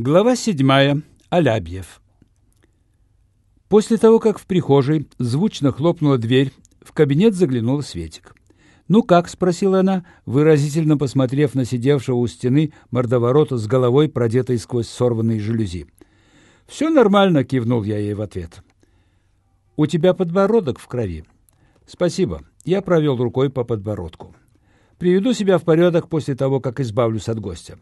Глава седьмая. Алябьев. После того, как в прихожей звучно хлопнула дверь, в кабинет заглянула Светик. «Ну как?» — спросила она, выразительно посмотрев на сидевшего у стены мордоворота с головой, продетой сквозь сорванные жалюзи. «Все нормально», — кивнул я ей в ответ. «У тебя подбородок в крови». «Спасибо. Я провел рукой по подбородку. Приведу себя в порядок после того, как избавлюсь от гостя».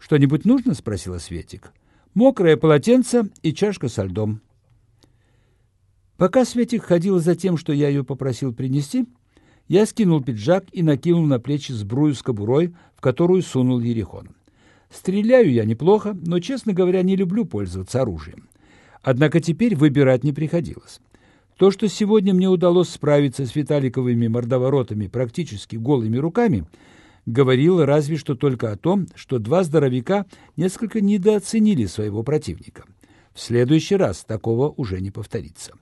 «Что-нибудь нужно?» — спросила Светик. «Мокрое полотенце и чашка со льдом». Пока Светик ходила за тем, что я ее попросил принести, я скинул пиджак и накинул на плечи сбрую с кобурой, в которую сунул Ерехон. Стреляю я неплохо, но, честно говоря, не люблю пользоваться оружием. Однако теперь выбирать не приходилось. То, что сегодня мне удалось справиться с Виталиковыми мордоворотами практически голыми руками — говорила разве что только о том, что два здоровяка несколько недооценили своего противника. В следующий раз такого уже не повторится.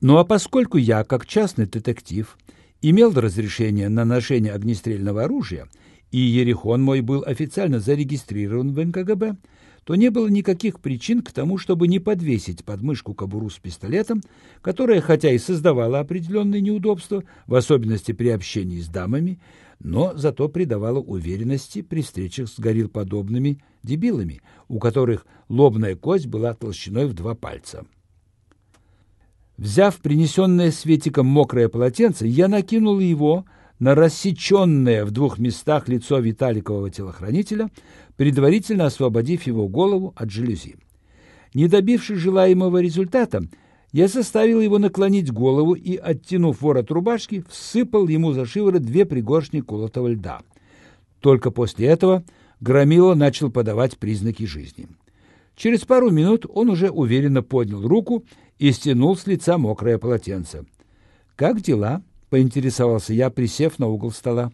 Ну а поскольку я, как частный детектив, имел разрешение на ношение огнестрельного оружия, и Ерехон мой был официально зарегистрирован в НКГБ, то не было никаких причин к тому, чтобы не подвесить под мышку кобуру с пистолетом, которая, хотя и создавала определенные неудобства, в особенности при общении с дамами, но зато придавала уверенности при встречах с гориллподобными дебилами, у которых лобная кость была толщиной в два пальца. Взяв принесенное Светиком мокрое полотенце, я накинул его на рассеченное в двух местах лицо Виталикового телохранителя, предварительно освободив его голову от жалюзи. Не добившись желаемого результата, я заставил его наклонить голову и, оттянув ворот рубашки, всыпал ему за шиворот две пригоршни колотого льда. Только после этого Громила начал подавать признаки жизни. Через пару минут он уже уверенно поднял руку и стянул с лица мокрое полотенце. «Как дела?» — поинтересовался я, присев на угол стола.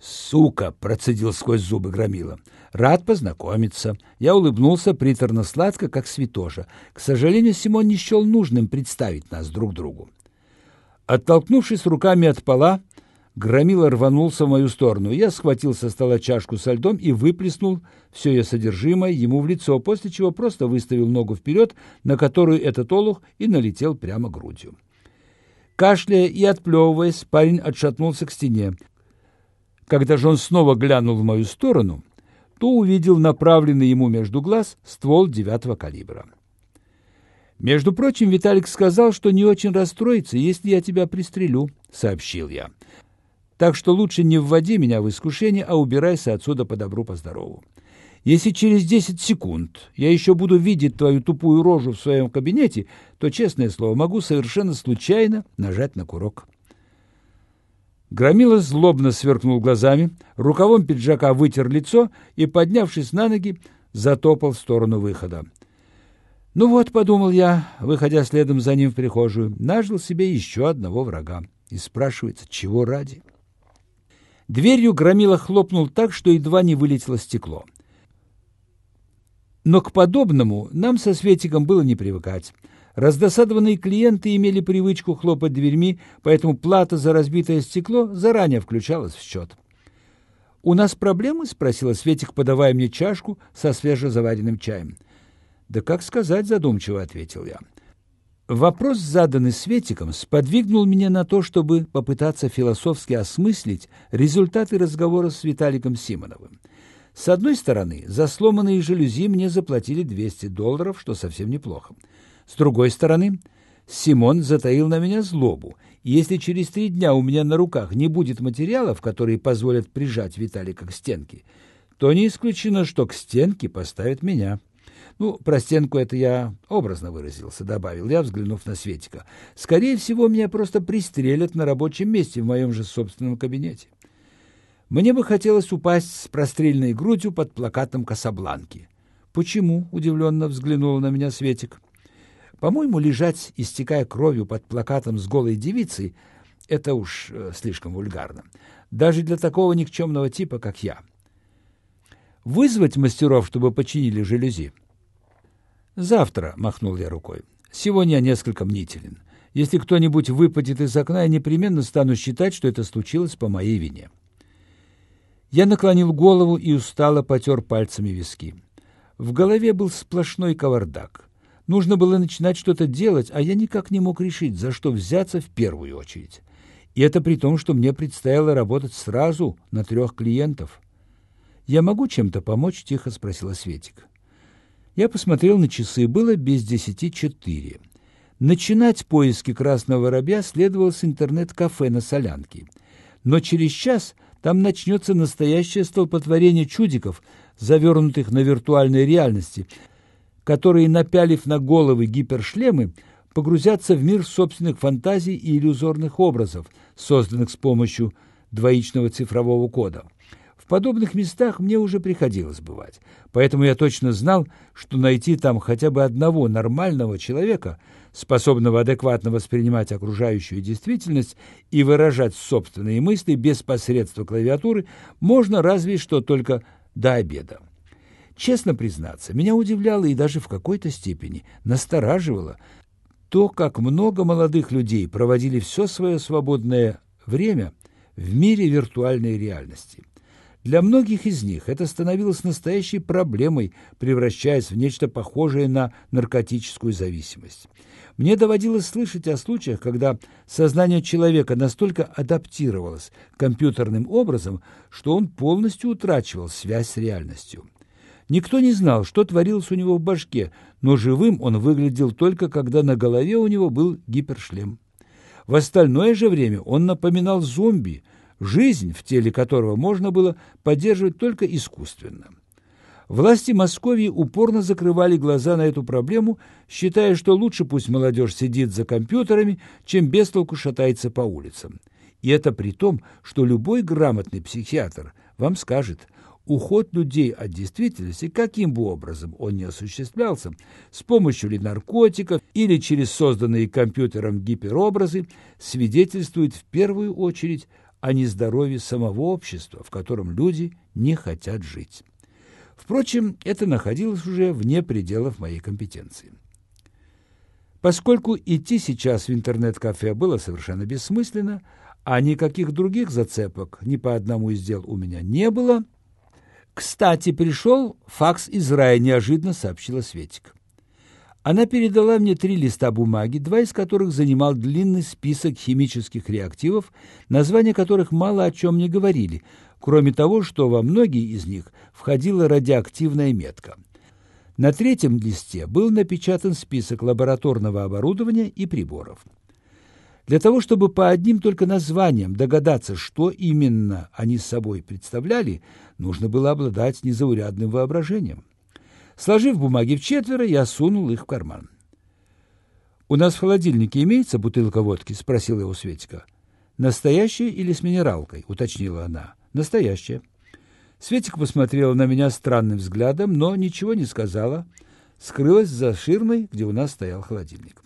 «Сука!» — процедил сквозь зубы Громила. «Рад познакомиться». Я улыбнулся приторно-сладко, как святоша. К сожалению, Симон не счел нужным представить нас друг другу. Оттолкнувшись руками от пола, Громила рванулся в мою сторону. Я схватил со стола чашку со льдом и выплеснул все ее содержимое ему в лицо, после чего просто выставил ногу вперед, на которую этот олух и налетел прямо грудью. Кашляя и отплевываясь, парень отшатнулся к стене. Когда же он снова глянул в мою сторону, то увидел направленный ему между глаз ствол девятого калибра. «Между прочим, Виталик сказал, что не очень расстроится, если я тебя пристрелю», — сообщил я. «Так что лучше не вводи меня в искушение, а убирайся отсюда по добру, по здорову. Если через десять секунд я еще буду видеть твою тупую рожу в своем кабинете, то, честное слово, могу совершенно случайно нажать на курок». Громила злобно сверкнул глазами, рукавом пиджака вытер лицо и, поднявшись на ноги, затопал в сторону выхода. «Ну вот», — подумал я, выходя следом за ним в прихожую, нажил себе еще одного врага. И спрашивается, чего ради? Дверью Громила хлопнул так, что едва не вылетело стекло. Но к подобному нам со Светиком было не привыкать. Раздосадованные клиенты имели привычку хлопать дверьми, поэтому плата за разбитое стекло заранее включалась в счет. «У нас проблемы?» — спросила Светик, подавая мне чашку со свежезаваренным чаем. «Да как сказать?» — задумчиво ответил я. Вопрос, заданный Светиком, сподвигнул меня на то, чтобы попытаться философски осмыслить результаты разговора с Виталиком Симоновым. С одной стороны, за сломанные жалюзи мне заплатили 200 долларов, что совсем неплохо. С другой стороны, Симон затаил на меня злобу, если через три дня у меня на руках не будет материалов, которые позволят прижать Виталика к стенке, то не исключено, что к стенке поставят меня. Ну, про стенку это я образно выразился, добавил я, взглянув на Светика. Скорее всего, меня просто пристрелят на рабочем месте в моем же собственном кабинете. Мне бы хотелось упасть с прострельной грудью под плакатом Касабланки. «Почему?» — удивленно взглянула на меня Светик. По-моему, лежать, истекая кровью под плакатом с голой девицей, это уж э, слишком вульгарно. Даже для такого никчемного типа, как я. Вызвать мастеров, чтобы починили жалюзи? Завтра, — махнул я рукой. Сегодня я несколько мнителен. Если кто-нибудь выпадет из окна, я непременно стану считать, что это случилось по моей вине. Я наклонил голову и устало потер пальцами виски. В голове был сплошной кавардак. Нужно было начинать что-то делать, а я никак не мог решить, за что взяться в первую очередь. И это при том, что мне предстояло работать сразу на трех клиентов. «Я могу чем-то помочь?» – тихо спросила Светик. Я посмотрел на часы, было без десяти четыре. Начинать поиски красного воробья следовало с интернет-кафе на Солянке. Но через час там начнется настоящее столпотворение чудиков, завернутых на виртуальной реальности, которые, напялив на головы гипершлемы, погрузятся в мир собственных фантазий и иллюзорных образов, созданных с помощью двоичного цифрового кода. В подобных местах мне уже приходилось бывать, поэтому я точно знал, что найти там хотя бы одного нормального человека, способного адекватно воспринимать окружающую действительность и выражать собственные мысли без посредства клавиатуры, можно разве что только до обеда. Честно признаться, меня удивляло и даже в какой-то степени настораживало то, как много молодых людей проводили все свое свободное время в мире виртуальной реальности. Для многих из них это становилось настоящей проблемой, превращаясь в нечто похожее на наркотическую зависимость. Мне доводилось слышать о случаях, когда сознание человека настолько адаптировалось компьютерным образом, что он полностью утрачивал связь с реальностью. Никто не знал, что творилось у него в башке, но живым он выглядел только, когда на голове у него был гипершлем. В остальное же время он напоминал зомби, жизнь в теле которого можно было поддерживать только искусственно. Власти Московии упорно закрывали глаза на эту проблему, считая, что лучше пусть молодежь сидит за компьютерами, чем без толку шатается по улицам. И это при том, что любой грамотный психиатр вам скажет, уход людей от действительности, каким бы образом он ни осуществлялся, с помощью ли наркотиков или через созданные компьютером гиперобразы, свидетельствует в первую очередь о нездоровье самого общества, в котором люди не хотят жить. Впрочем, это находилось уже вне пределов моей компетенции. Поскольку идти сейчас в интернет-кафе было совершенно бессмысленно, а никаких других зацепок ни по одному из дел у меня не было, «Кстати, пришел факс из рая», — неожиданно сообщила Светик. Она передала мне три листа бумаги, два из которых занимал длинный список химических реактивов, названия которых мало о чем не говорили, кроме того, что во многие из них входила радиоактивная метка. На третьем листе был напечатан список лабораторного оборудования и приборов. Для того, чтобы по одним только названиям догадаться, что именно они собой представляли, нужно было обладать незаурядным воображением. Сложив бумаги в четверо, я сунул их в карман. «У нас в холодильнике имеется бутылка водки?» — спросила его Светика. «Настоящая или с минералкой?» — уточнила она. Настоящая. Светик посмотрела на меня странным взглядом, но ничего не сказала. Скрылась за ширмой, где у нас стоял холодильник.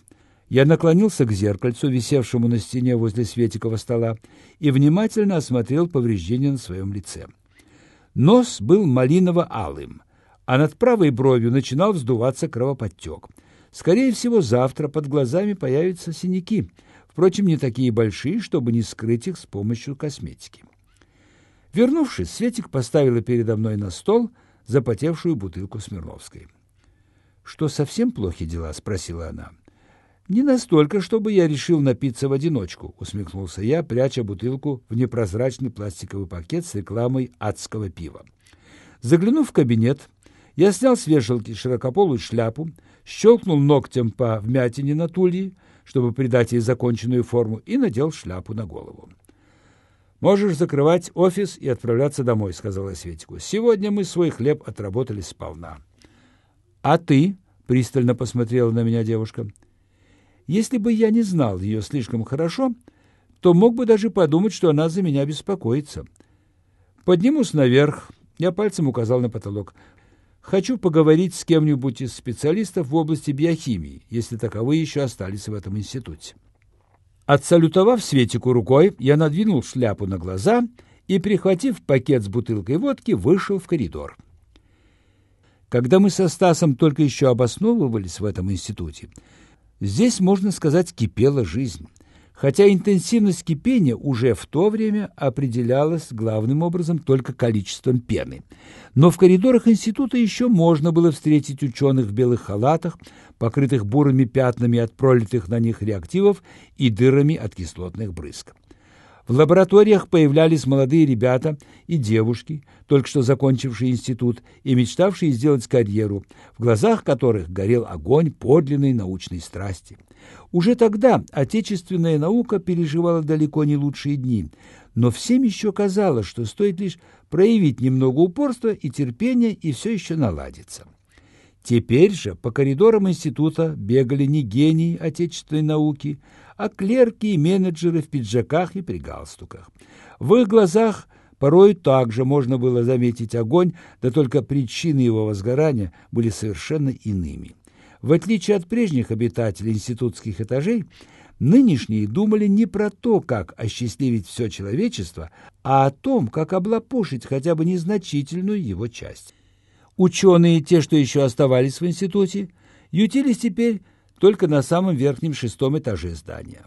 Я наклонился к зеркальцу, висевшему на стене возле Светикова стола, и внимательно осмотрел повреждения на своем лице. Нос был малиново-алым, а над правой бровью начинал вздуваться кровоподтек. Скорее всего, завтра под глазами появятся синяки, впрочем, не такие большие, чтобы не скрыть их с помощью косметики. Вернувшись, Светик поставила передо мной на стол запотевшую бутылку Смирновской. «Что, совсем плохи дела?» — спросила она. «Не настолько, чтобы я решил напиться в одиночку», — усмехнулся я, пряча бутылку в непрозрачный пластиковый пакет с рекламой адского пива. Заглянув в кабинет, я снял с вешалки широкополую шляпу, щелкнул ногтем по вмятине на тулье, чтобы придать ей законченную форму, и надел шляпу на голову. «Можешь закрывать офис и отправляться домой», — сказала Светику. «Сегодня мы свой хлеб отработали сполна». «А ты?» — пристально посмотрела на меня девушка. «Если бы я не знал ее слишком хорошо, то мог бы даже подумать, что она за меня беспокоится. Поднимусь наверх». Я пальцем указал на потолок. «Хочу поговорить с кем-нибудь из специалистов в области биохимии, если таковые еще остались в этом институте». Отсалютовав Светику рукой, я надвинул шляпу на глаза и, прихватив пакет с бутылкой водки, вышел в коридор. Когда мы со Стасом только еще обосновывались в этом институте, здесь, можно сказать, кипела жизнь. хотя интенсивность кипения уже в то время определялась главным образом только количеством пены. Но в коридорах института еще можно было встретить ученых в белых халатах, покрытых бурыми пятнами от пролитых на них реактивов и дырами от кислотных брызг. В лабораториях появлялись молодые ребята и девушки, только что закончившие институт и мечтавшие сделать карьеру, в глазах которых горел огонь подлинной научной страсти. Уже тогда отечественная наука переживала далеко не лучшие дни, но всем еще казалось, что стоит лишь проявить немного упорства и терпения, и все еще наладится. Теперь же по коридорам института бегали не гении отечественной науки, а клерки и менеджеры в пиджаках и при галстуках. В их глазах порой также можно было заметить огонь, да только причины его возгорания были совершенно иными. В отличие от прежних обитателей институтских этажей, нынешние думали не про то, как осчастливить все человечество, а о том, как облапошить хотя бы незначительную его часть. Ученые, те, что еще оставались в институте, ютились теперь только на самом верхнем шестом этаже здания.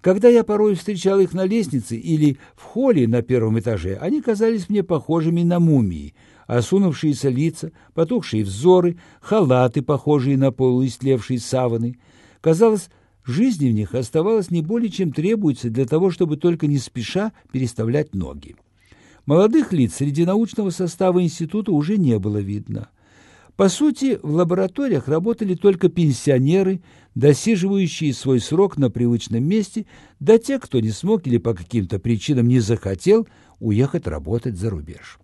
Когда я порой встречал их на лестнице или в холле на первом этаже, они казались мне похожими на мумии, осунувшиеся лица, потухшие взоры, халаты, похожие на полуистлевшие саваны. Казалось, жизни в них оставалось не более, чем требуется для того, чтобы только не спеша переставлять ноги. Молодых лиц среди научного состава института уже не было видно – по сути, в лабораториях работали только пенсионеры, досиживающие свой срок на привычном месте, да те, кто не смог или по каким-то причинам не захотел уехать работать за рубеж.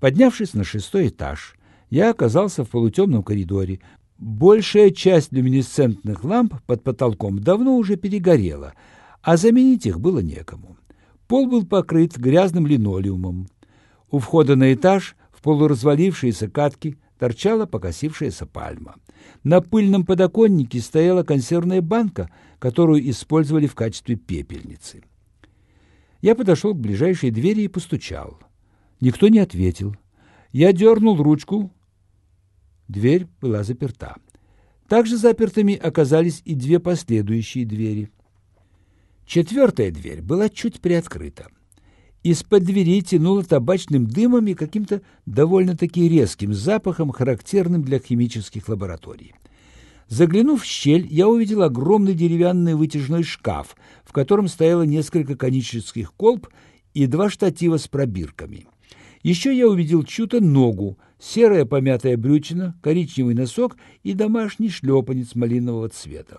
Поднявшись на шестой этаж, я оказался в полутемном коридоре. Большая часть люминесцентных ламп под потолком давно уже перегорела, а заменить их было некому. Пол был покрыт грязным линолеумом. У входа на этаж в полуразвалившиеся катки торчала покосившаяся пальма. На пыльном подоконнике стояла консервная банка, которую использовали в качестве пепельницы. Я подошел к ближайшей двери и постучал. Никто не ответил. Я дернул ручку. Дверь была заперта. Также запертыми оказались и две последующие двери. Четвертая дверь была чуть приоткрыта. Из-под двери тянуло табачным дымом и каким-то довольно-таки резким запахом, характерным для химических лабораторий. Заглянув в щель, я увидел огромный деревянный вытяжной шкаф, в котором стояло несколько конических колб и два штатива с пробирками. Еще я увидел чью-то ногу, серая помятая брючина, коричневый носок и домашний шлепанец малинового цвета.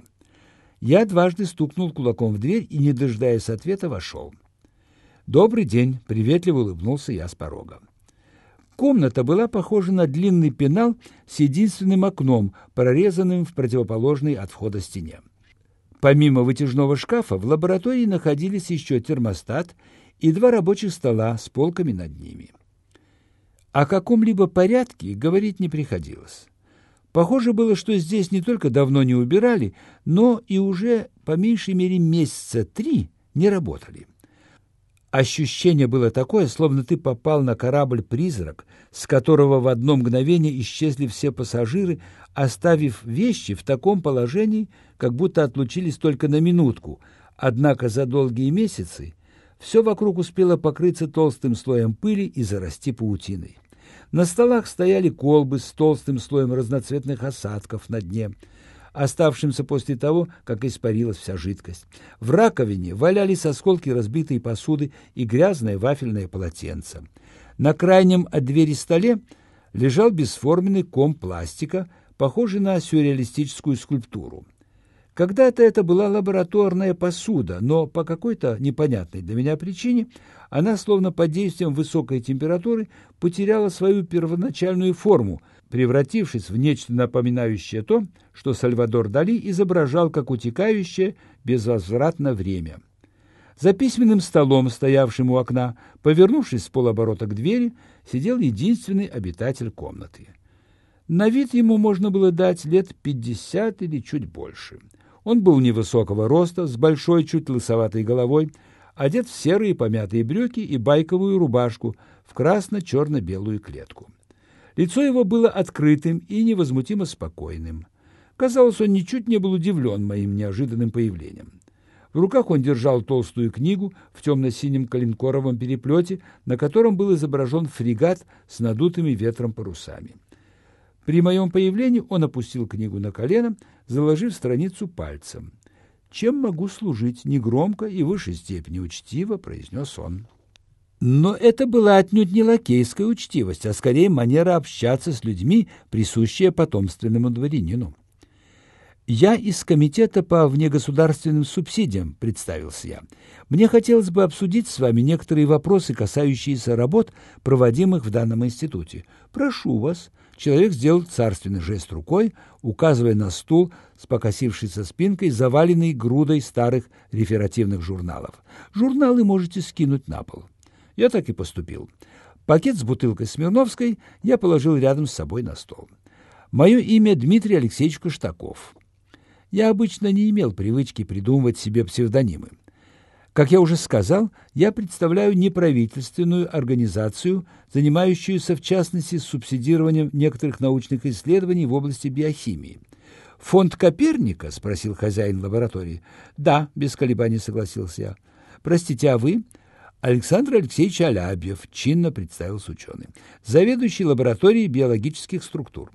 Я дважды стукнул кулаком в дверь и, не дожидаясь ответа, вошел. «Добрый день!» — приветливо улыбнулся я с порога. Комната была похожа на длинный пенал с единственным окном, прорезанным в противоположной от входа стене. Помимо вытяжного шкафа в лаборатории находились еще термостат и два рабочих стола с полками над ними. О каком-либо порядке говорить не приходилось. Похоже было, что здесь не только давно не убирали, но и уже по меньшей мере месяца три не работали. Ощущение было такое, словно ты попал на корабль-призрак, с которого в одно мгновение исчезли все пассажиры, оставив вещи в таком положении, как будто отлучились только на минутку. Однако за долгие месяцы все вокруг успело покрыться толстым слоем пыли и зарасти паутиной. На столах стояли колбы с толстым слоем разноцветных осадков на дне – оставшимся после того, как испарилась вся жидкость. В раковине валялись осколки разбитой посуды и грязное вафельное полотенце. На крайнем от двери столе лежал бесформенный ком пластика, похожий на сюрреалистическую скульптуру. Когда-то это была лабораторная посуда, но по какой-то непонятной для меня причине она, словно под действием высокой температуры, потеряла свою первоначальную форму – превратившись в нечто напоминающее то, что Сальвадор Дали изображал как утекающее безвозвратно время. За письменным столом, стоявшим у окна, повернувшись с полоборота к двери, сидел единственный обитатель комнаты. На вид ему можно было дать лет пятьдесят или чуть больше. Он был невысокого роста, с большой, чуть лысоватой головой, одет в серые помятые брюки и байковую рубашку в красно-черно-белую клетку. Лицо его было открытым и невозмутимо спокойным. Казалось, он ничуть не был удивлен моим неожиданным появлением. В руках он держал толстую книгу в темно-синем коленкоровом переплете, на котором был изображен фрегат с надутыми ветром парусами. При моем появлении он опустил книгу на колено, заложив страницу пальцем. «Чем могу служить?» — негромко и в высшей степени учтиво произнес он. Но это была отнюдь не лакейская учтивость, а скорее манера общаться с людьми, присущая потомственному дворянину. «Я из комитета по внегосударственным субсидиям», — представился я. «Мне хотелось бы обсудить с вами некоторые вопросы, касающиеся работ, проводимых в данном институте. Прошу вас». Человек сделал царственный жест рукой, указывая на стул с покосившейся спинкой, заваленный грудой старых реферативных журналов. «Журналы можете скинуть на пол». Я так и поступил. Пакет с бутылкой Смирновской я положил рядом с собой на стол. Мое имя Дмитрий Алексеевич Каштаков. Я обычно не имел привычки придумывать себе псевдонимы. Как я уже сказал, я представляю неправительственную организацию, занимающуюся в частности субсидированием некоторых научных исследований в области биохимии. «Фонд Коперника?» – спросил хозяин лаборатории. «Да», – без колебаний согласился я. «Простите, а вы?» Александр Алексеевич Алябьев чинно представился ученый, заведующий лабораторией биологических структур.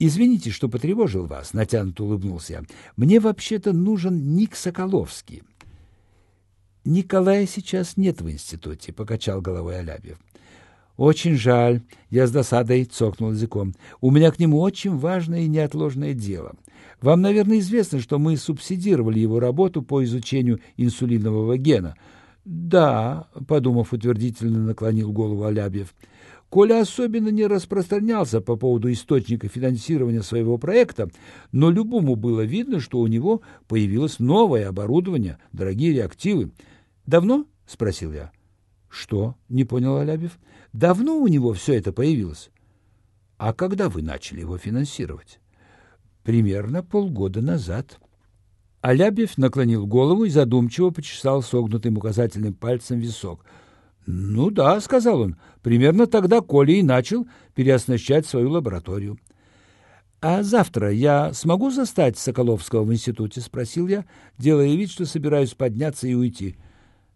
«Извините, что потревожил вас», — натянуто улыбнулся. «Мне вообще-то нужен Ник Соколовский». «Николая сейчас нет в институте», — покачал головой Алябьев. «Очень жаль», — я с досадой цокнул языком. «У меня к нему очень важное и неотложное дело. Вам, наверное, известно, что мы субсидировали его работу по изучению инсулинового гена». «Да», — подумав утвердительно, наклонил голову Алябьев. Коля особенно не распространялся по поводу источника финансирования своего проекта, но любому было видно, что у него появилось новое оборудование, дорогие реактивы. «Давно?» — спросил я. «Что?» — не понял Алябьев. «Давно у него все это появилось?» «А когда вы начали его финансировать?» «Примерно полгода назад». Алябьев наклонил голову и задумчиво почесал согнутым указательным пальцем висок — «Ну да», — сказал он, — «примерно тогда Коля и начал переоснащать свою лабораторию». «А завтра я смогу застать Соколовского в институте?» — спросил я, делая вид, что собираюсь подняться и уйти.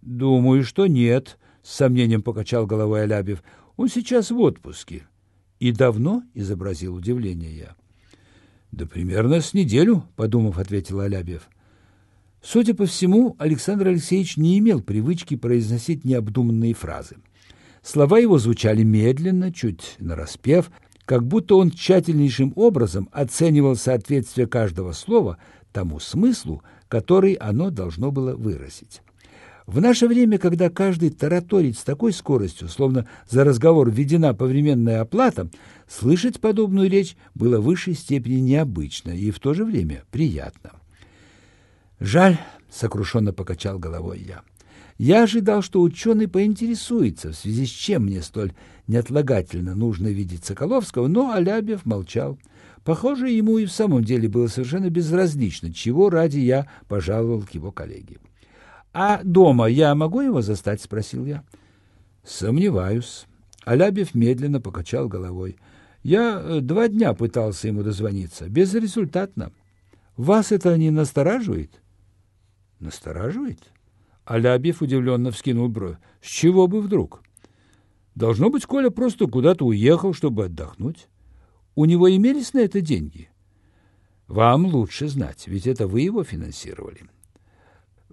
«Думаю, что нет», — с сомнением покачал головой Алябьев. «Он сейчас в отпуске». «И давно?» — изобразил удивление я. «Да примерно с неделю», — подумав, ответил Алябьев. Судя по всему, Александр Алексеевич не имел привычки произносить необдуманные фразы. Слова его звучали медленно, чуть нараспев, как будто он тщательнейшим образом оценивал соответствие каждого слова тому смыслу, который оно должно было выразить. В наше время, когда каждый тараторит с такой скоростью, словно за разговор введена повременная оплата, слышать подобную речь было в высшей степени необычно и в то же время приятно. «Жаль», — сокрушенно покачал головой я. «Я ожидал, что ученый поинтересуется, в связи с чем мне столь неотлагательно нужно видеть Соколовского, но Алябьев молчал. Похоже, ему и в самом деле было совершенно безразлично, чего ради я пожаловал к его коллеге. «А дома я могу его застать?» — спросил я. «Сомневаюсь». Алябьев медленно покачал головой. «Я э, два дня пытался ему дозвониться. Безрезультатно. Вас это не настораживает?» Настораживает? Алябьев удивленно вскинул бровь. С чего бы вдруг? Должно быть, Коля просто куда-то уехал, чтобы отдохнуть. У него имелись на это деньги? Вам лучше знать, ведь это вы его финансировали.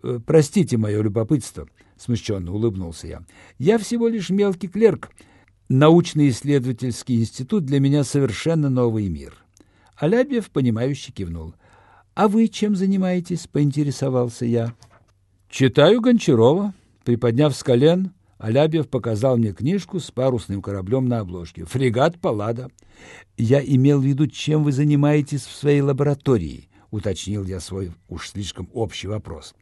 Э, простите мое любопытство, смущенно улыбнулся я. Я всего лишь мелкий клерк. Научно-исследовательский институт для меня совершенно новый мир. Алябьев, понимающе кивнул. «А вы чем занимаетесь?» — поинтересовался я. «Читаю Гончарова». Приподняв с колен, Алябьев показал мне книжку с парусным кораблем на обложке. «Фрегат Паллада». «Я имел в виду, чем вы занимаетесь в своей лаборатории», — уточнил я свой уж слишком общий вопрос.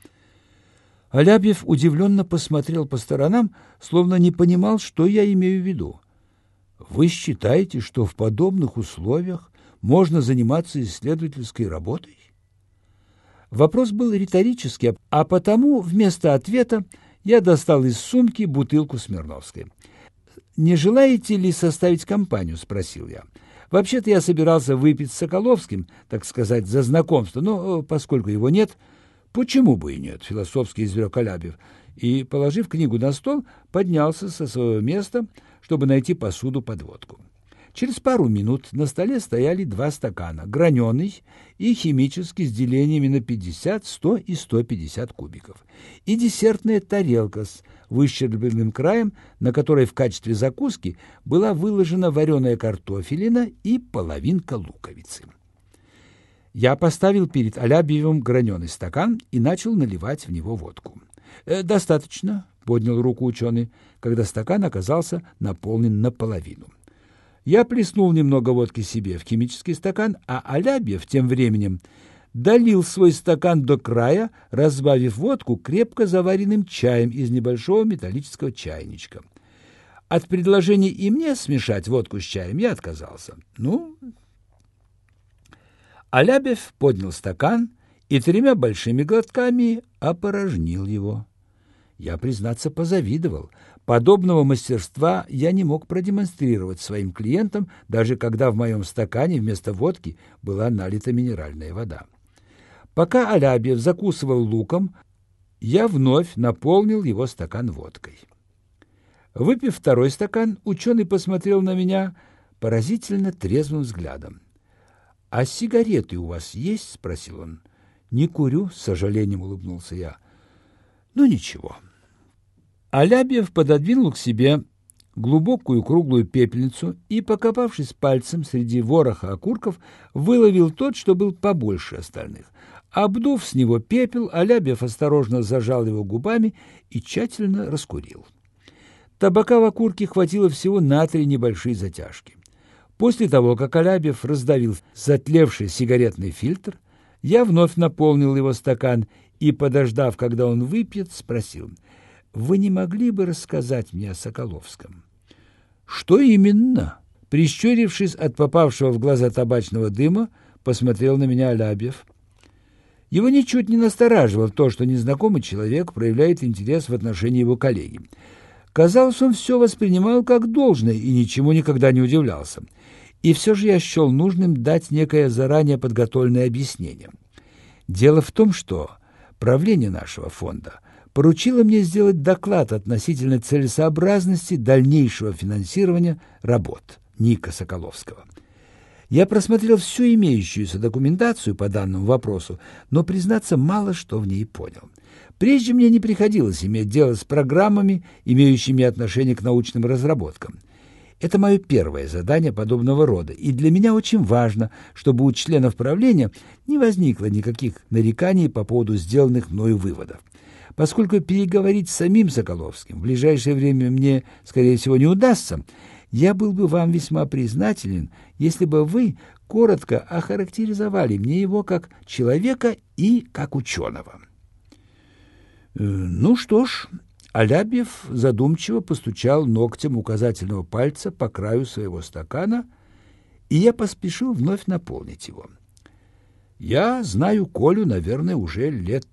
Алябьев удивленно посмотрел по сторонам, словно не понимал, что я имею в виду. «Вы считаете, что в подобных условиях можно заниматься исследовательской работой?» Вопрос был риторический, а потому вместо ответа я достал из сумки бутылку Смирновской. «Не желаете ли составить компанию?» – спросил я. «Вообще-то я собирался выпить с Соколовским, так сказать, за знакомство, но поскольку его нет, «Почему бы и нет?» — философски изрек Алябьев. И, положив книгу на стол, поднялся со своего места, чтобы найти посуду под водку. Через пару минут на столе стояли два стакана, граненый и химический с делениями на 50, 100 и 150 кубиков, и десертная тарелка с выщербленным краем, на которой в качестве закуски была выложена вареная картофелина и половинка луковицы. Я поставил перед Алябьевым граненый стакан и начал наливать в него водку. «Э, «Достаточно», — поднял руку ученый, когда стакан оказался наполнен наполовину. Я плеснул немного водки себе в химический стакан, а Алябьев тем временем долил свой стакан до края, разбавив водку крепко заваренным чаем из небольшого металлического чайничка. От предложения и мне смешать водку с чаем я отказался. Ну, Алябьев поднял стакан и тремя большими глотками опорожнил его. Я, признаться, позавидовал. Подобного мастерства я не мог продемонстрировать своим клиентам, даже когда в моем стакане вместо водки была налита минеральная вода. Пока Алябьев закусывал луком, я вновь наполнил его стакан водкой. Выпив второй стакан, ученый посмотрел на меня поразительно трезвым взглядом. — А сигареты у вас есть? — спросил он. — Не курю, — с сожалением улыбнулся я. — Ну, ничего. — Алябьев пододвинул к себе глубокую круглую пепельницу и, покопавшись пальцем среди вороха окурков, выловил тот, что был побольше остальных. Обдув с него пепел, Алябьев осторожно зажал его губами и тщательно раскурил. Табака в окурке хватило всего на три небольшие затяжки. После того, как Алябьев раздавил затлевший сигаретный фильтр, я вновь наполнил его стакан и, подождав, когда он выпьет, спросил — вы не могли бы рассказать мне о Соколовском? Что именно? Прищурившись от попавшего в глаза табачного дыма, посмотрел на меня Алябьев. Его ничуть не настораживало то, что незнакомый человек проявляет интерес в отношении его коллеги. Казалось, он все воспринимал как должное и ничему никогда не удивлялся. И все же я счел нужным дать некое заранее подготовленное объяснение. Дело в том, что правление нашего фонда – поручила мне сделать доклад относительно целесообразности дальнейшего финансирования работ Ника Соколовского. Я просмотрел всю имеющуюся документацию по данному вопросу, но, признаться, мало что в ней понял. Прежде мне не приходилось иметь дело с программами, имеющими отношение к научным разработкам. Это мое первое задание подобного рода, и для меня очень важно, чтобы у членов правления не возникло никаких нареканий по поводу сделанных мною выводов. Поскольку переговорить с самим Соколовским в ближайшее время мне, скорее всего, не удастся, я был бы вам весьма признателен, если бы вы коротко охарактеризовали мне его как человека и как ученого. Э, ну что ж, Алябьев задумчиво постучал ногтем указательного пальца по краю своего стакана, и я поспешил вновь наполнить его. Я знаю Колю, наверное, уже лет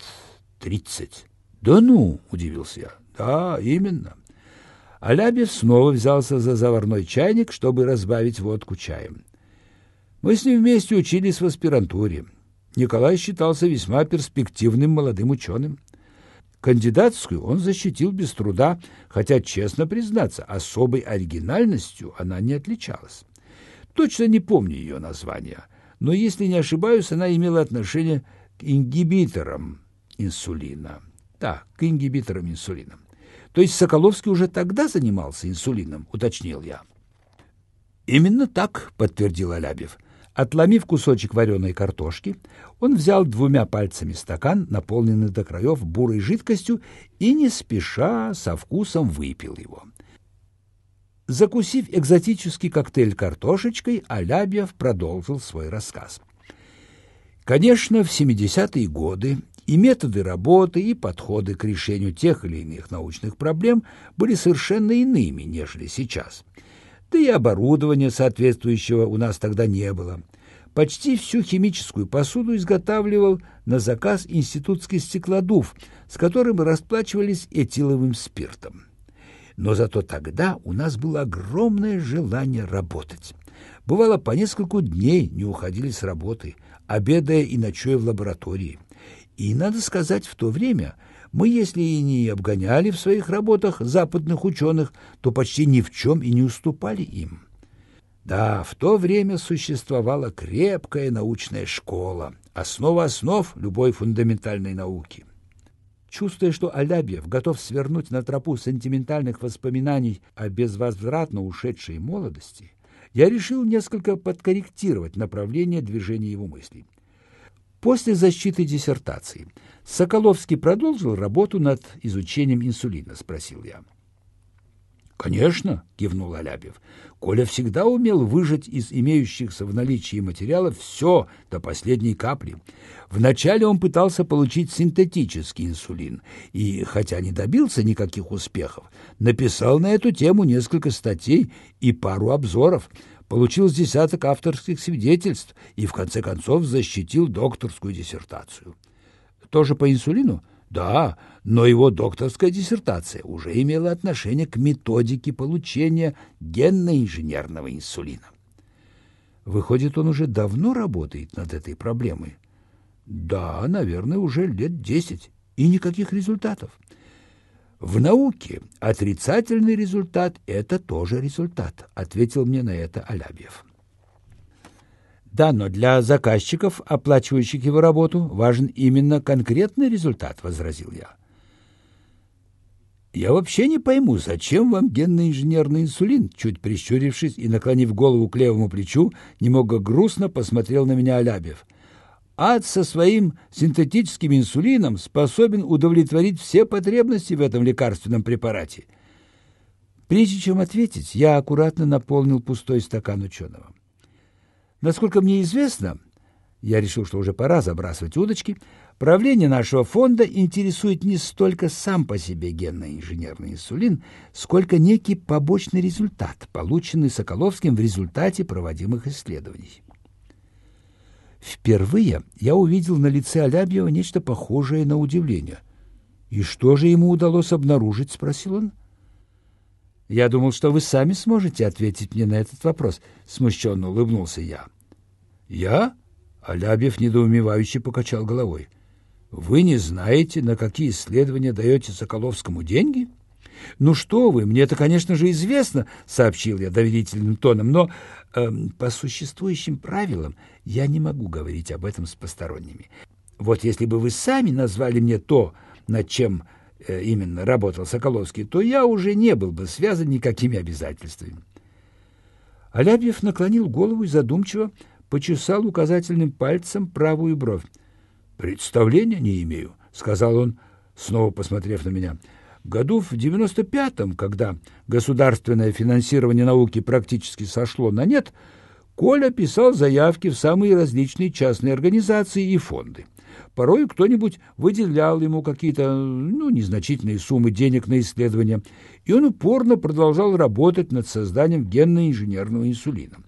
тридцать. «Да ну!» — удивился я. «Да, именно». Алябьев снова взялся за заварной чайник, чтобы разбавить водку чаем. Мы с ним вместе учились в аспирантуре. Николай считался весьма перспективным молодым ученым. Кандидатскую он защитил без труда, хотя, честно признаться, особой оригинальностью она не отличалась. Точно не помню ее названия, но, если не ошибаюсь, она имела отношение к ингибиторам инсулина. Да, к ингибиторам инсулина. То есть Соколовский уже тогда занимался инсулином, уточнил я. Именно так, подтвердил Алябьев. Отломив кусочек вареной картошки, он взял двумя пальцами стакан, наполненный до краев бурой жидкостью, и не спеша, со вкусом выпил его. Закусив экзотический коктейль картошечкой, Алябьев продолжил свой рассказ. Конечно, в 70-е годы и методы работы, и подходы к решению тех или иных научных проблем были совершенно иными, нежели сейчас. Да и оборудования соответствующего у нас тогда не было. Почти всю химическую посуду изготавливал на заказ институтский стеклодув, с которым расплачивались этиловым спиртом. Но зато тогда у нас было огромное желание работать. Бывало, по несколько дней не уходили с работы, обедая и ночуя в лаборатории И, надо сказать, в то время мы, если и не обгоняли в своих работах западных ученых, то почти ни в чем и не уступали им. Да, в то время существовала крепкая научная школа, основа основ любой фундаментальной науки. Чувствуя, что Алябьев готов свернуть на тропу сентиментальных воспоминаний о безвозвратно ушедшей молодости, я решил несколько подкорректировать направление движения его мыслей. После защиты диссертации Соколовский продолжил работу над изучением инсулина, спросил я. «Конечно», — кивнул Алябьев. «Коля всегда умел выжать из имеющихся в наличии материалов все до последней капли. Вначале он пытался получить синтетический инсулин, и, хотя не добился никаких успехов, написал на эту тему несколько статей и пару обзоров, получил десяток авторских свидетельств и, в конце концов, защитил докторскую диссертацию. Тоже по инсулину? Да, но его докторская диссертация уже имела отношение к методике получения генно-инженерного инсулина. Выходит, он уже давно работает над этой проблемой? Да, наверное, уже лет десять, и никаких результатов. В науке отрицательный результат – это тоже результат, ответил мне на это Алябьев. Да, но для заказчиков, оплачивающих его работу, важен именно конкретный результат, возразил я. Я вообще не пойму, зачем вам генно-инженерный инсулин? Чуть прищурившись и наклонив голову к левому плечу, немного грустно посмотрел на меня Алябьев. Ад со своим синтетическим инсулином способен удовлетворить все потребности в этом лекарственном препарате. Прежде чем ответить, я аккуратно наполнил пустой стакан ученого. Насколько мне известно, я решил, что уже пора забрасывать удочки, правление нашего фонда интересует не столько сам по себе генно-инженерный инсулин, сколько некий побочный результат, полученный Соколовским в результате проводимых исследований. Впервые я увидел на лице Алябьева нечто похожее на удивление. «И что же ему удалось обнаружить?» — спросил он. «Я думал, что вы сами сможете ответить мне на этот вопрос», — смущенно улыбнулся я. «Я?» — Алябьев недоумевающе покачал головой. «Вы не знаете, на какие исследования даете Соколовскому деньги?» «Ну что вы, мне это, конечно же, известно», — сообщил я доверительным тоном, «но э, по существующим правилам я не могу говорить об этом с посторонними. Вот если бы вы сами назвали мне то, над чем э, именно работал Соколовский, то я уже не был бы связан никакими обязательствами». Алябьев наклонил голову и задумчиво почесал указательным пальцем правую бровь. «Представления не имею», — сказал он, снова посмотрев на меня. «Году в девяносто пятом, когда государственное финансирование науки практически сошло на нет, Коля писал заявки в самые различные частные организации и фонды. Порой кто-нибудь выделял ему какие-то ну, незначительные суммы денег на исследования, и он упорно продолжал работать над созданием генно-инженерного инсулина.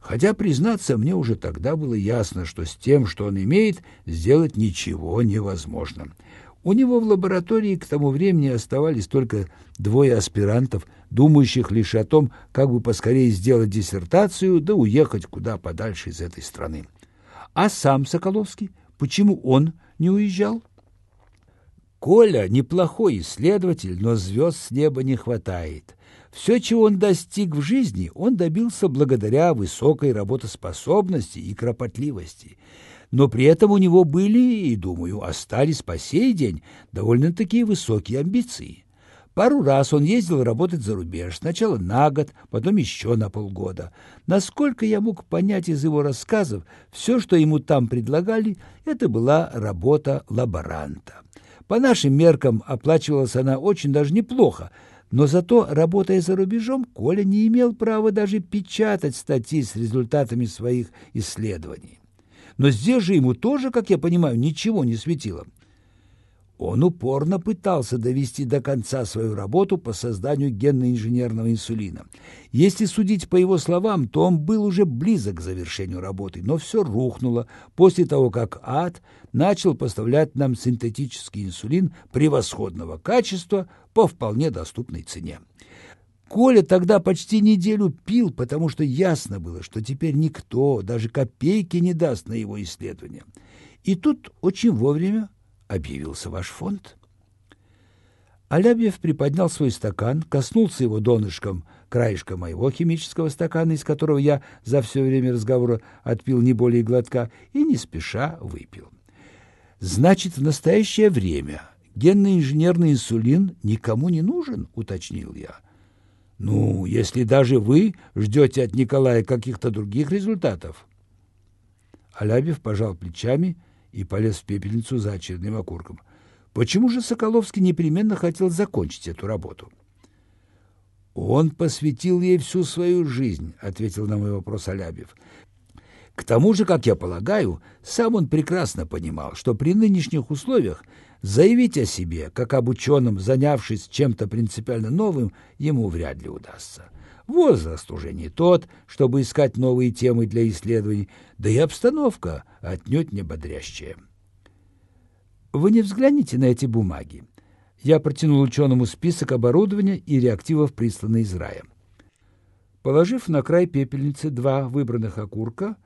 Хотя, признаться, мне уже тогда было ясно, что с тем, что он имеет, сделать ничего невозможно. У него в лаборатории к тому времени оставались только двое аспирантов, думающих лишь о том, как бы поскорее сделать диссертацию да уехать куда подальше из этой страны. А сам Соколовский, почему он не уезжал? Коля неплохой исследователь, но звезд с неба не хватает. Все, чего он достиг в жизни, он добился благодаря высокой работоспособности и кропотливости. Но при этом у него были, и, думаю, остались по сей день довольно-таки высокие амбиции. Пару раз он ездил работать за рубеж, сначала на год, потом еще на полгода. Насколько я мог понять из его рассказов, все, что ему там предлагали, это была работа лаборанта. По нашим меркам оплачивалась она очень даже неплохо, но зато, работая за рубежом, Коля не имел права даже печатать статьи с результатами своих исследований. Но здесь же ему тоже, как я понимаю, ничего не светило. Он упорно пытался довести до конца свою работу по созданию генно-инженерного инсулина. Если судить по его словам, то он был уже близок к завершению работы, но все рухнуло после того, как ад начал поставлять нам синтетический инсулин превосходного качества по вполне доступной цене. Коля тогда почти неделю пил, потому что ясно было, что теперь никто даже копейки не даст на его исследования. И тут очень вовремя объявился ваш фонд. Алябьев приподнял свой стакан, коснулся его донышком краешка моего химического стакана, из которого я за все время разговора отпил не более глотка, и не спеша выпил. «Значит, в настоящее время генно-инженерный инсулин никому не нужен?» — уточнил я. «Ну, если даже вы ждете от Николая каких-то других результатов». Алябьев пожал плечами и полез в пепельницу за очередным окурком. Почему же Соколовский непременно хотел закончить эту работу? «Он посвятил ей всю свою жизнь», — ответил на мой вопрос Алябьев. К тому же, как я полагаю, сам он прекрасно понимал, что при нынешних условиях заявить о себе, как об ученом, занявшись чем-то принципиально новым, ему вряд ли удастся. Возраст уже не тот, чтобы искать новые темы для исследований, да и обстановка отнюдь не бодрящая. Вы не взгляните на эти бумаги. Я протянул ученому список оборудования и реактивов, присланных из рая. Положив на край пепельницы два выбранных окурка,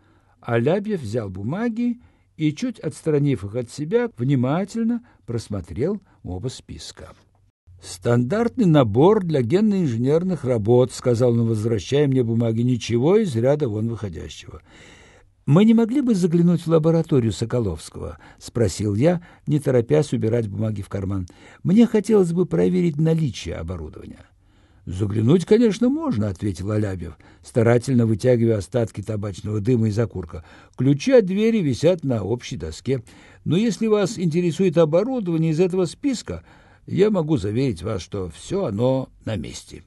Алябьев взял бумаги и, чуть отстранив их от себя, внимательно просмотрел оба списка. «Стандартный набор для генно-инженерных работ», — сказал он, возвращая мне бумаги, — «ничего из ряда вон выходящего». «Мы не могли бы заглянуть в лабораторию Соколовского?» — спросил я, не торопясь убирать бумаги в карман. «Мне хотелось бы проверить наличие оборудования». «Заглянуть, конечно, можно», — ответил Алябьев, старательно вытягивая остатки табачного дыма из окурка. «Ключи от двери висят на общей доске. Но если вас интересует оборудование из этого списка, я могу заверить вас, что все оно на месте».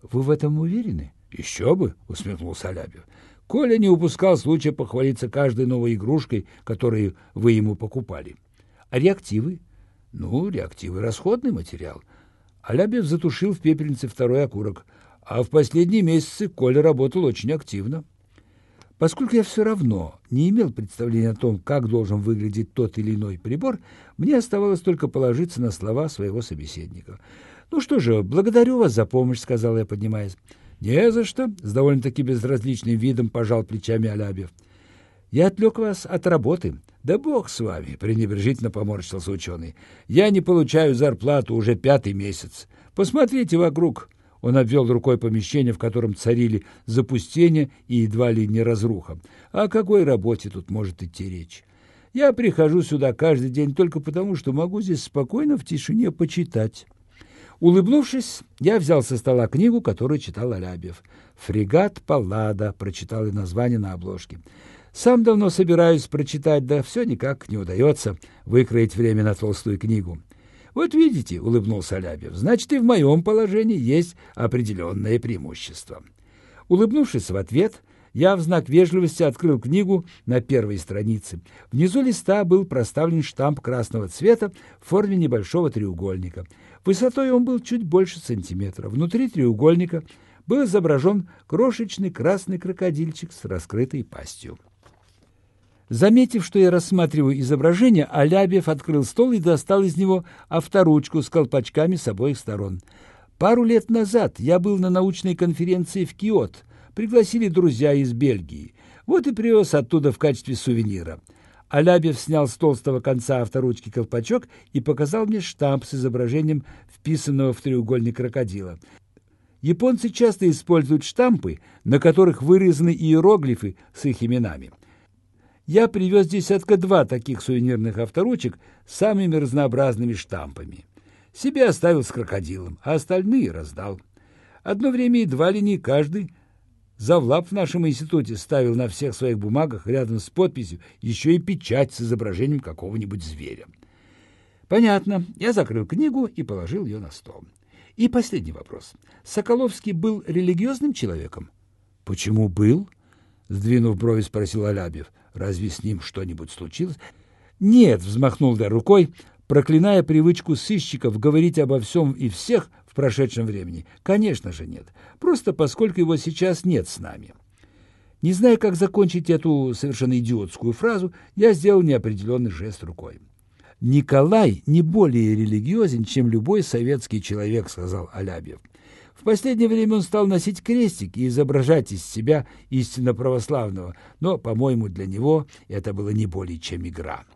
«Вы в этом уверены?» «Еще бы», — усмехнулся Алябьев. Коля не упускал случая похвалиться каждой новой игрушкой, которую вы ему покупали. А реактивы? Ну, реактивы — расходный материал. Алябьев затушил в пепельнице второй окурок, а в последние месяцы Коля работал очень активно. Поскольку я все равно не имел представления о том, как должен выглядеть тот или иной прибор, мне оставалось только положиться на слова своего собеседника. «Ну что же, благодарю вас за помощь», — сказал я, поднимаясь. «Не за что», — с довольно-таки безразличным видом пожал плечами Алябьев. «Я отвлек вас от работы». «Да бог с вами», — пренебрежительно поморщился ученый. «Я не получаю зарплату уже пятый месяц. Посмотрите вокруг». Он обвел рукой помещение, в котором царили запустение и едва ли не разруха. О какой работе тут может идти речь? Я прихожу сюда каждый день только потому, что могу здесь спокойно в тишине почитать. Улыбнувшись, я взял со стола книгу, которую читал Алябьев. «Фрегат Паллада», — прочитал и название на обложке. «Сам давно собираюсь прочитать, да все никак не удается выкроить время на толстую книгу». «Вот видите», — улыбнулся Алябьев, — «значит, и в моем положении есть определенное преимущество». Улыбнувшись в ответ, я в знак вежливости открыл книгу на первой странице. Внизу листа был проставлен штамп красного цвета в форме небольшого треугольника. Высотой он был чуть больше сантиметра. Внутри треугольника был изображен крошечный красный крокодильчик с раскрытой пастью. Заметив, что я рассматриваю изображение, Алябьев открыл стол и достал из него авторучку с колпачками с обоих сторон. Пару лет назад я был на научной конференции в Киот – Пригласили друзья из Бельгии. Вот и привез оттуда в качестве сувенира. Алябьев снял с толстого конца авторучки колпачок и показал мне штамп с изображением вписанного в треугольник крокодила. Японцы часто используют штампы, на которых вырезаны иероглифы с их именами. Я привез десятка-два таких сувенирных авторучек с самыми разнообразными штампами. Себе оставил с крокодилом, а остальные раздал. Одно время едва ли не каждый Завлап в нашем институте ставил на всех своих бумагах рядом с подписью еще и печать с изображением какого-нибудь зверя. Понятно. Я закрыл книгу и положил ее на стол. И последний вопрос. Соколовский был религиозным человеком? Почему был? Сдвинув брови, спросил Алябьев. Разве с ним что-нибудь случилось? Нет, взмахнул я рукой, проклиная привычку сыщиков говорить обо всем и всех в прошедшем времени? Конечно же нет. Просто поскольку его сейчас нет с нами. Не зная, как закончить эту совершенно идиотскую фразу, я сделал неопределенный жест рукой. «Николай не более религиозен, чем любой советский человек», — сказал Алябьев. В последнее время он стал носить крестик и изображать из себя истинно православного, но, по-моему, для него это было не более чем игра.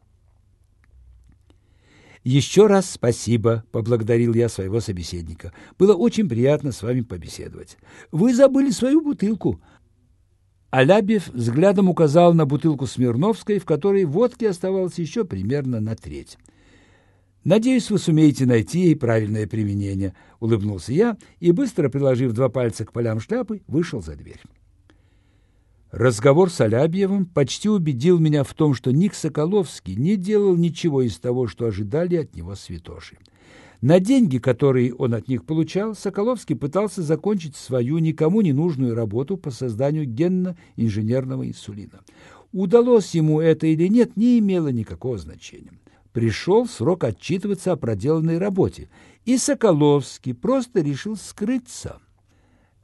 «Еще раз спасибо», — поблагодарил я своего собеседника. «Было очень приятно с вами побеседовать. Вы забыли свою бутылку». Алябьев взглядом указал на бутылку Смирновской, в которой водки оставалось еще примерно на треть. «Надеюсь, вы сумеете найти ей правильное применение», — улыбнулся я и, быстро приложив два пальца к полям шляпы, вышел за дверь. Разговор с Алябьевым почти убедил меня в том, что Ник Соколовский не делал ничего из того, что ожидали от него святоши. На деньги, которые он от них получал, Соколовский пытался закончить свою никому не нужную работу по созданию генно-инженерного инсулина. Удалось ему это или нет, не имело никакого значения. Пришел срок отчитываться о проделанной работе, и Соколовский просто решил скрыться.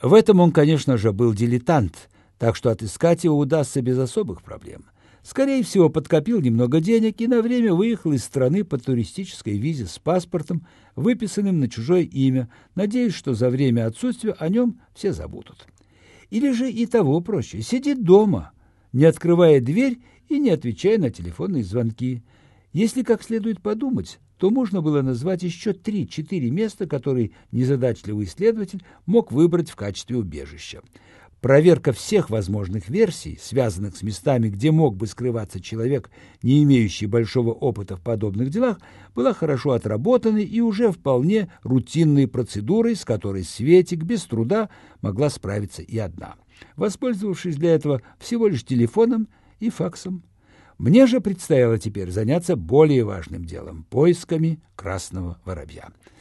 В этом он, конечно же, был дилетант – так что отыскать его удастся без особых проблем. Скорее всего, подкопил немного денег и на время выехал из страны по туристической визе с паспортом, выписанным на чужое имя, надеясь, что за время отсутствия о нем все забудут. Или же и того проще – сидит дома, не открывая дверь и не отвечая на телефонные звонки. Если как следует подумать, то можно было назвать еще три-четыре места, которые незадачливый исследователь мог выбрать в качестве убежища. Проверка всех возможных версий, связанных с местами, где мог бы скрываться человек, не имеющий большого опыта в подобных делах, была хорошо отработанной и уже вполне рутинной процедурой, с которой Светик без труда могла справиться и одна, воспользовавшись для этого всего лишь телефоном и факсом. Мне же предстояло теперь заняться более важным делом – поисками красного воробья –